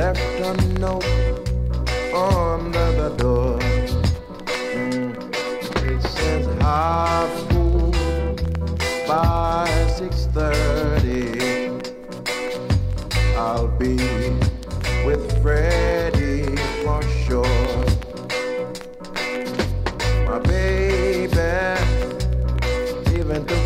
left a note under the door. Mm. It says half full by 6:30. I'll be with Freddie for sure. My baby, even the